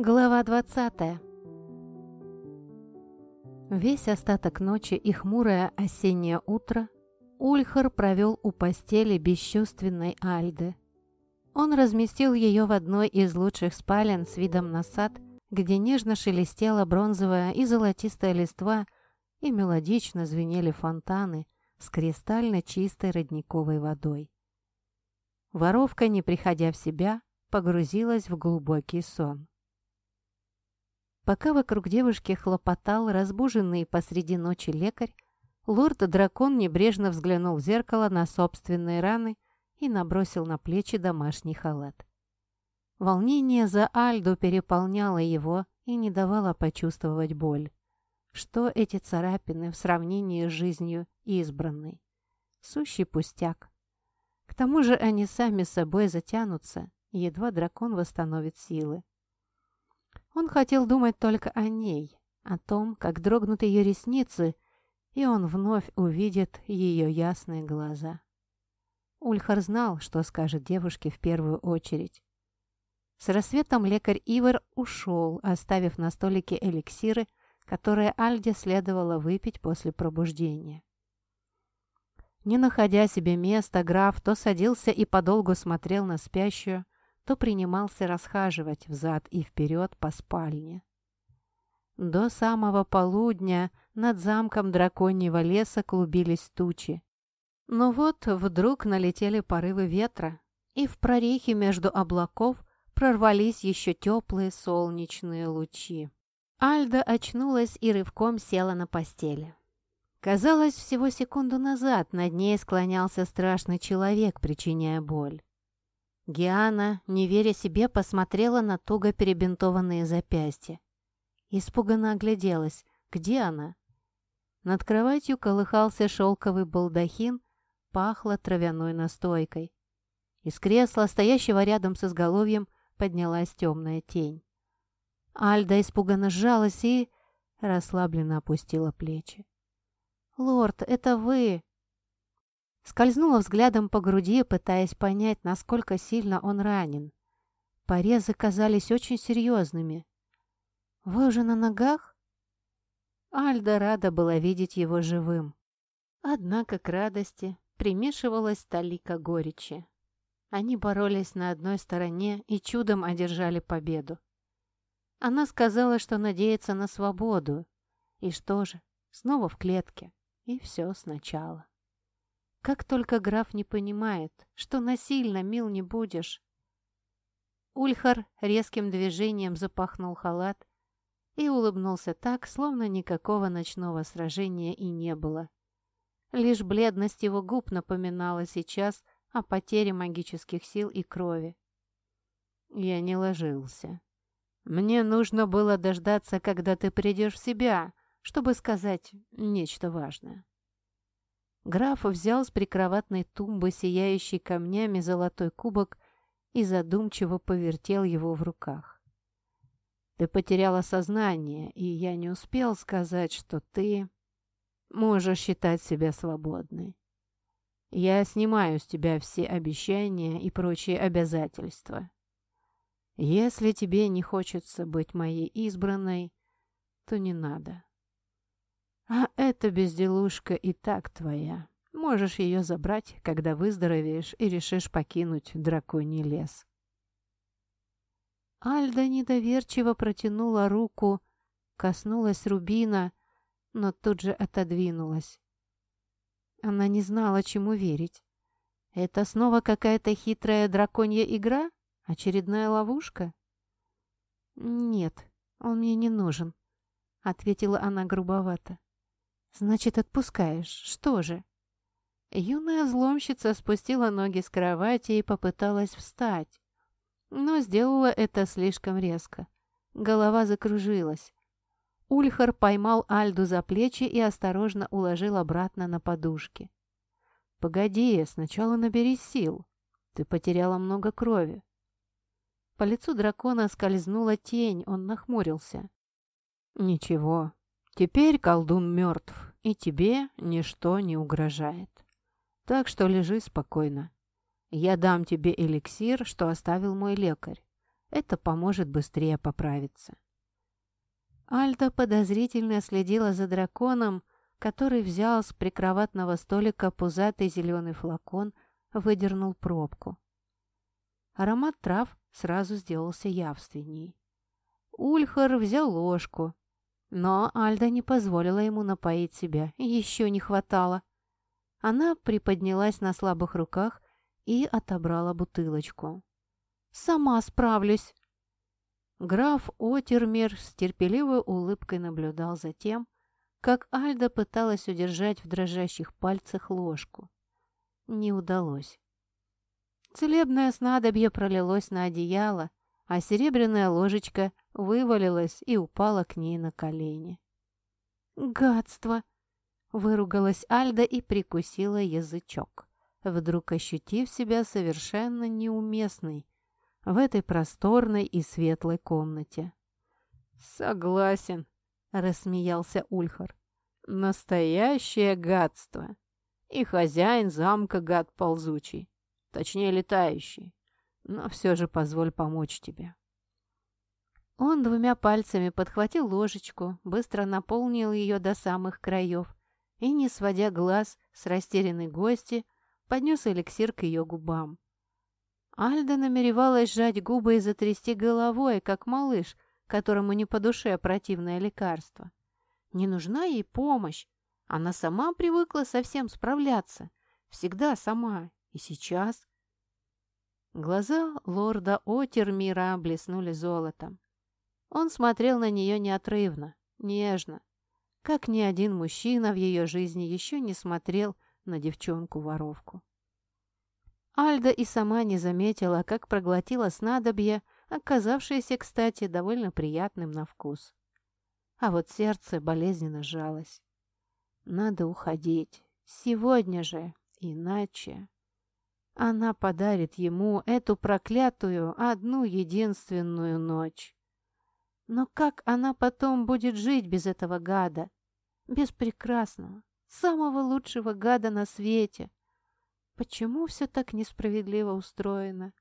Глава 20 Весь остаток ночи и хмурое осеннее утро Ульхар провел у постели бесчувственной Альды. Он разместил ее в одной из лучших спален с видом на сад, где нежно шелестела бронзовая и золотистая листва и мелодично звенели фонтаны с кристально чистой родниковой водой. Воровка, не приходя в себя, погрузилась в глубокий сон. Пока вокруг девушки хлопотал разбуженный посреди ночи лекарь, лорд-дракон небрежно взглянул в зеркало на собственные раны и набросил на плечи домашний халат. Волнение за Альду переполняло его и не давало почувствовать боль. Что эти царапины в сравнении с жизнью избранной? Сущий пустяк. К тому же они сами собой затянутся, едва дракон восстановит силы. Он хотел думать только о ней, о том, как дрогнут ее ресницы, и он вновь увидит ее ясные глаза. Ульхар знал, что скажет девушке в первую очередь. С рассветом лекарь Ивар ушел, оставив на столике эликсиры, которые Альде следовало выпить после пробуждения. Не находя себе места, граф то садился и подолгу смотрел на спящую, то принимался расхаживать взад и вперед по спальне. До самого полудня над замком драконьего леса клубились тучи. Но вот вдруг налетели порывы ветра, и в прорехе между облаков прорвались еще теплые солнечные лучи. Альда очнулась и рывком села на постели. Казалось, всего секунду назад над ней склонялся страшный человек, причиняя боль. Гиана, не веря себе, посмотрела на туго перебинтованные запястья. Испуганно огляделась. Где она? Над кроватью колыхался шелковый балдахин, пахло травяной настойкой. Из кресла, стоящего рядом с изголовьем, поднялась темная тень. Альда испуганно сжалась и расслабленно опустила плечи. «Лорд, это вы!» Скользнула взглядом по груди, пытаясь понять, насколько сильно он ранен. Порезы казались очень серьезными. «Вы уже на ногах?» Альда рада была видеть его живым. Однако к радости примешивалась талика горечи. Они боролись на одной стороне и чудом одержали победу. Она сказала, что надеется на свободу. И что же, снова в клетке. И все сначала. Как только граф не понимает, что насильно мил не будешь. Ульхар резким движением запахнул халат и улыбнулся так, словно никакого ночного сражения и не было. Лишь бледность его губ напоминала сейчас о потере магических сил и крови. Я не ложился. Мне нужно было дождаться, когда ты придешь в себя, чтобы сказать нечто важное. Граф взял с прикроватной тумбы, сияющий камнями, золотой кубок и задумчиво повертел его в руках. «Ты потеряла сознание, и я не успел сказать, что ты можешь считать себя свободной. Я снимаю с тебя все обещания и прочие обязательства. Если тебе не хочется быть моей избранной, то не надо. А эта безделушка и так твоя. Можешь ее забрать, когда выздоровеешь и решишь покинуть драконий лес. Альда недоверчиво протянула руку, коснулась рубина, но тут же отодвинулась. Она не знала, чему верить. Это снова какая-то хитрая драконья игра? Очередная ловушка? «Нет, он мне не нужен», — ответила она грубовато. «Значит, отпускаешь. Что же?» Юная взломщица спустила ноги с кровати и попыталась встать, но сделала это слишком резко. Голова закружилась. Ульхар поймал Альду за плечи и осторожно уложил обратно на подушки. «Погоди, сначала набери сил. Ты потеряла много крови». По лицу дракона скользнула тень, он нахмурился. «Ничего, Теперь колдун мертв, и тебе ничто не угрожает. Так что лежи спокойно. Я дам тебе эликсир, что оставил мой лекарь. Это поможет быстрее поправиться. Альта подозрительно следила за драконом, который взял с прикроватного столика пузатый зеленый флакон, выдернул пробку. Аромат трав сразу сделался явственней. Ульхар взял ложку, но Альда не позволила ему напоить себя, еще не хватало. Она приподнялась на слабых руках и отобрала бутылочку. «Сама справлюсь!» Граф Отермер с терпеливой улыбкой наблюдал за тем, как Альда пыталась удержать в дрожащих пальцах ложку. Не удалось. Целебное снадобье пролилось на одеяло, а серебряная ложечка вывалилась и упала к ней на колени. «Гадство!» — выругалась Альда и прикусила язычок, вдруг ощутив себя совершенно неуместной в этой просторной и светлой комнате. «Согласен», — рассмеялся Ульхар. «Настоящее гадство! И хозяин замка гад ползучий, точнее летающий но все же позволь помочь тебе». Он двумя пальцами подхватил ложечку, быстро наполнил ее до самых краев и, не сводя глаз с растерянной гости, поднес эликсир к ее губам. Альда намеревалась сжать губы и затрясти головой, как малыш, которому не по душе противное лекарство. Не нужна ей помощь. Она сама привыкла совсем справляться. Всегда сама. И сейчас Глаза лорда Отермира блеснули золотом. Он смотрел на нее неотрывно, нежно, как ни один мужчина в ее жизни еще не смотрел на девчонку-воровку. Альда и сама не заметила, как проглотила снадобье, оказавшееся, кстати, довольно приятным на вкус. А вот сердце болезненно сжалось. Надо уходить. Сегодня же. Иначе... Она подарит ему эту проклятую одну единственную ночь. Но как она потом будет жить без этого гада? Без прекрасного, самого лучшего гада на свете? Почему все так несправедливо устроено?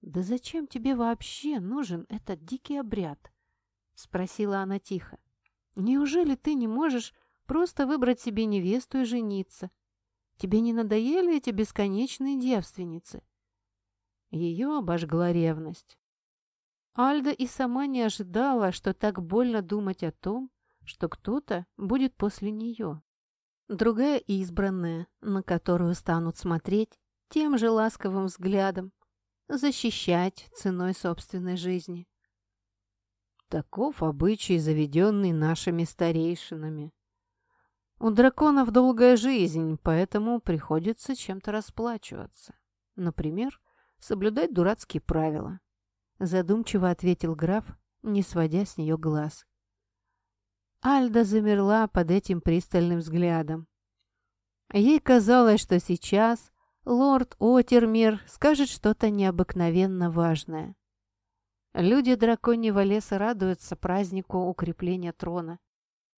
«Да зачем тебе вообще нужен этот дикий обряд?» — спросила она тихо. «Неужели ты не можешь просто выбрать себе невесту и жениться?» Тебе не надоели эти бесконечные девственницы?» Ее обожгла ревность. Альда и сама не ожидала, что так больно думать о том, что кто-то будет после нее. Другая избранная, на которую станут смотреть тем же ласковым взглядом, защищать ценой собственной жизни. Таков обычай, заведенный нашими старейшинами, у драконов долгая жизнь, поэтому приходится чем-то расплачиваться. Например, соблюдать дурацкие правила. Задумчиво ответил граф, не сводя с нее глаз. Альда замерла под этим пристальным взглядом. Ей казалось, что сейчас лорд Отермир скажет что-то необыкновенно важное. Люди драконьего леса радуются празднику укрепления трона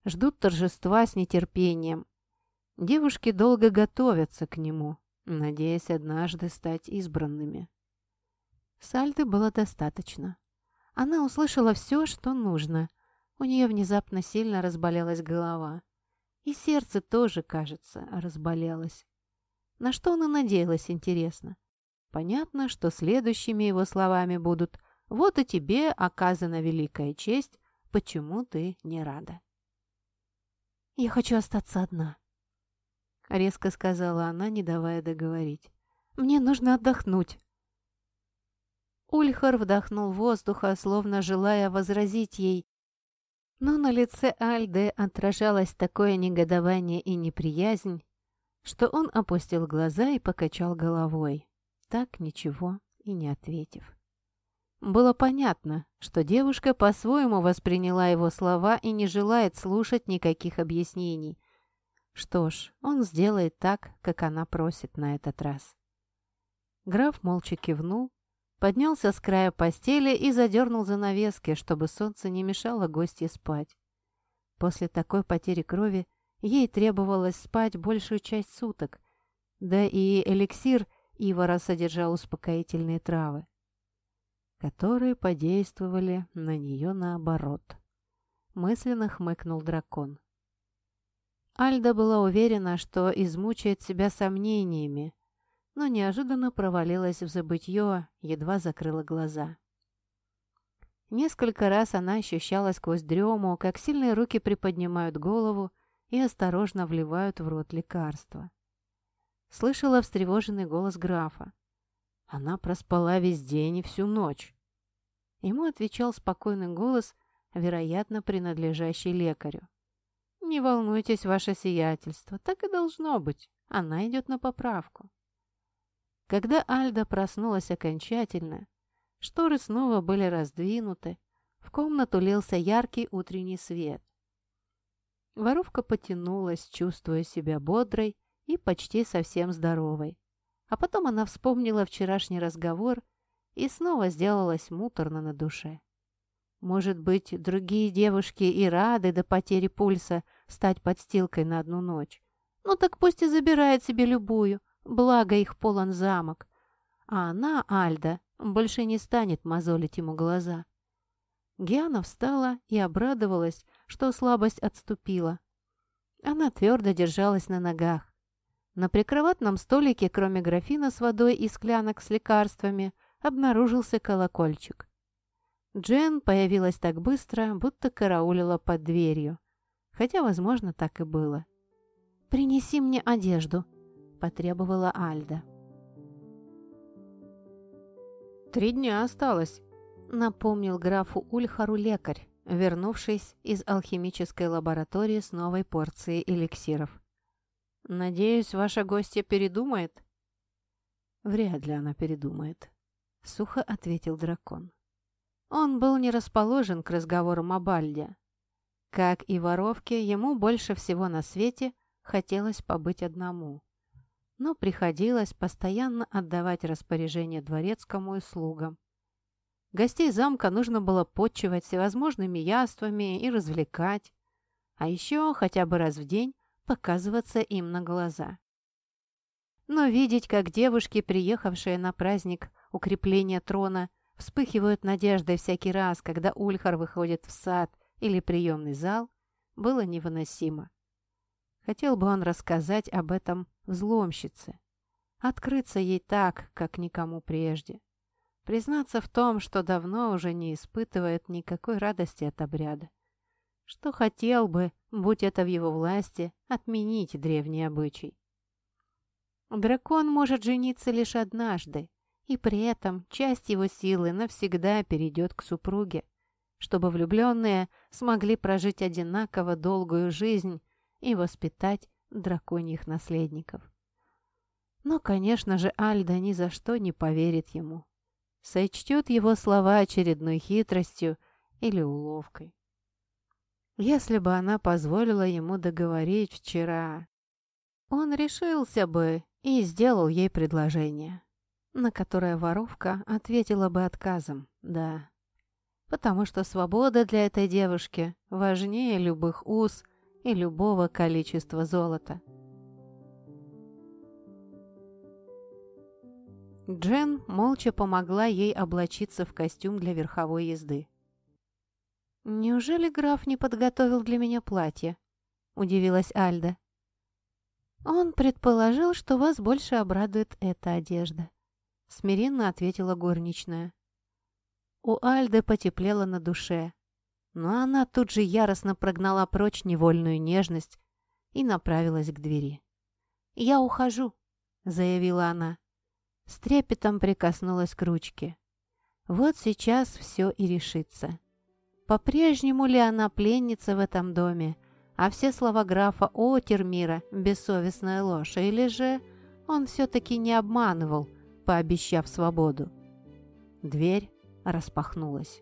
ждут торжества с нетерпением. Девушки долго готовятся к нему, надеясь однажды стать избранными. Сальты было достаточно. Она услышала все, что нужно. У нее внезапно сильно разболелась голова. И сердце тоже, кажется, разболелось. На что она надеялась, интересно? Понятно, что следующими его словами будут «Вот и тебе оказана великая честь, почему ты не рада?» «Я хочу остаться одна», — резко сказала она, не давая договорить. «Мне нужно отдохнуть». Ульхар вдохнул воздуха, словно желая возразить ей, но на лице Альды отражалось такое негодование и неприязнь, что он опустил глаза и покачал головой, так ничего и не ответив. Было понятно, что девушка по-своему восприняла его слова и не желает слушать никаких объяснений. Что ж, он сделает так, как она просит на этот раз. Граф молча кивнул, поднялся с края постели и задернул занавески, чтобы солнце не мешало гостье спать. После такой потери крови ей требовалось спать большую часть суток, да и эликсир Ивара содержал успокоительные травы. Которые подействовали на нее наоборот. Мысленно хмыкнул дракон. Альда была уверена, что измучает себя сомнениями, но неожиданно провалилась в забытье, едва закрыла глаза. Несколько раз она ощущала сквозь дрему, как сильные руки приподнимают голову и осторожно вливают в рот лекарство. Слышала встревоженный голос графа. Она проспала весь день и всю ночь. Ему отвечал спокойный голос, вероятно, принадлежащий лекарю. «Не волнуйтесь, ваше сиятельство, так и должно быть. Она идет на поправку». Когда Альда проснулась окончательно, Шторы снова были раздвинуты, в комнату лился яркий утренний свет. Воровка потянулась, чувствуя себя бодрой и почти совсем здоровой. А потом она вспомнила вчерашний разговор и снова сделалась муторно на душе. Может быть, другие девушки и рады до потери пульса стать подстилкой на одну ночь. Ну так пусть и забирает себе любую, благо их полон замок. А она, Альда, больше не станет мозолить ему глаза. Гиана встала и обрадовалась, что слабость отступила. Она твердо держалась на ногах. На прикроватном столике, кроме графина с водой и склянок с лекарствами, обнаружился колокольчик. Джен появилась так быстро, будто караулила под дверью. Хотя, возможно, так и было. «Принеси мне одежду», — потребовала Альда. «Три дня осталось», — напомнил графу Ульхару лекарь, вернувшись из алхимической лаборатории с новой порцией эликсиров. «Надеюсь, ваша гостья передумает?» «Вряд ли она передумает», — сухо ответил дракон. Он был не расположен к разговорам о Бальде. Как и воровке, ему больше всего на свете хотелось побыть одному но приходилось постоянно отдавать распоряжение дворецкому и слугам. Гостей замка нужно было подчивать всевозможными яствами и развлекать, а еще хотя бы раз в день показываться им на глаза. Но видеть, как девушки, приехавшие на праздник укрепления трона, вспыхивают надеждой всякий раз, когда Ульхар выходит в сад или приемный зал, было невыносимо. Хотел бы он рассказать об этом взломщице. Открыться ей так, как никому прежде. Признаться в том, что давно уже не испытывает никакой радости от обряда. Что хотел бы, будь это в его власти, отменить древний обычай. Дракон может жениться лишь однажды, и при этом часть его силы навсегда перейдет к супруге, чтобы влюбленные смогли прожить одинаково долгую жизнь и воспитать драконьих наследников. Но, конечно же, Альда ни за что не поверит ему. Сочтет его слова очередной хитростью или уловкой. Если бы она позволила ему договорить вчера, он решился бы и сделал ей предложение, на которое воровка ответила бы отказом, да. Потому что свобода для этой девушки важнее любых уз и любого количества золота. Джен молча помогла ей облачиться в костюм для верховой езды. «Неужели граф не подготовил для меня платье?» – удивилась Альда. «Он предположил, что вас больше обрадует эта одежда», – смиренно ответила горничная. У Альды потеплело на душе, но она тут же яростно прогнала прочь невольную нежность и направилась к двери. «Я ухожу», — заявила она. С трепетом прикоснулась к ручке. Вот сейчас все и решится. По-прежнему ли она пленница в этом доме, а все слова графа «О, Термира» — бессовестная ложь, или же он все-таки не обманывал, пообещав свободу? Дверь распахнулась.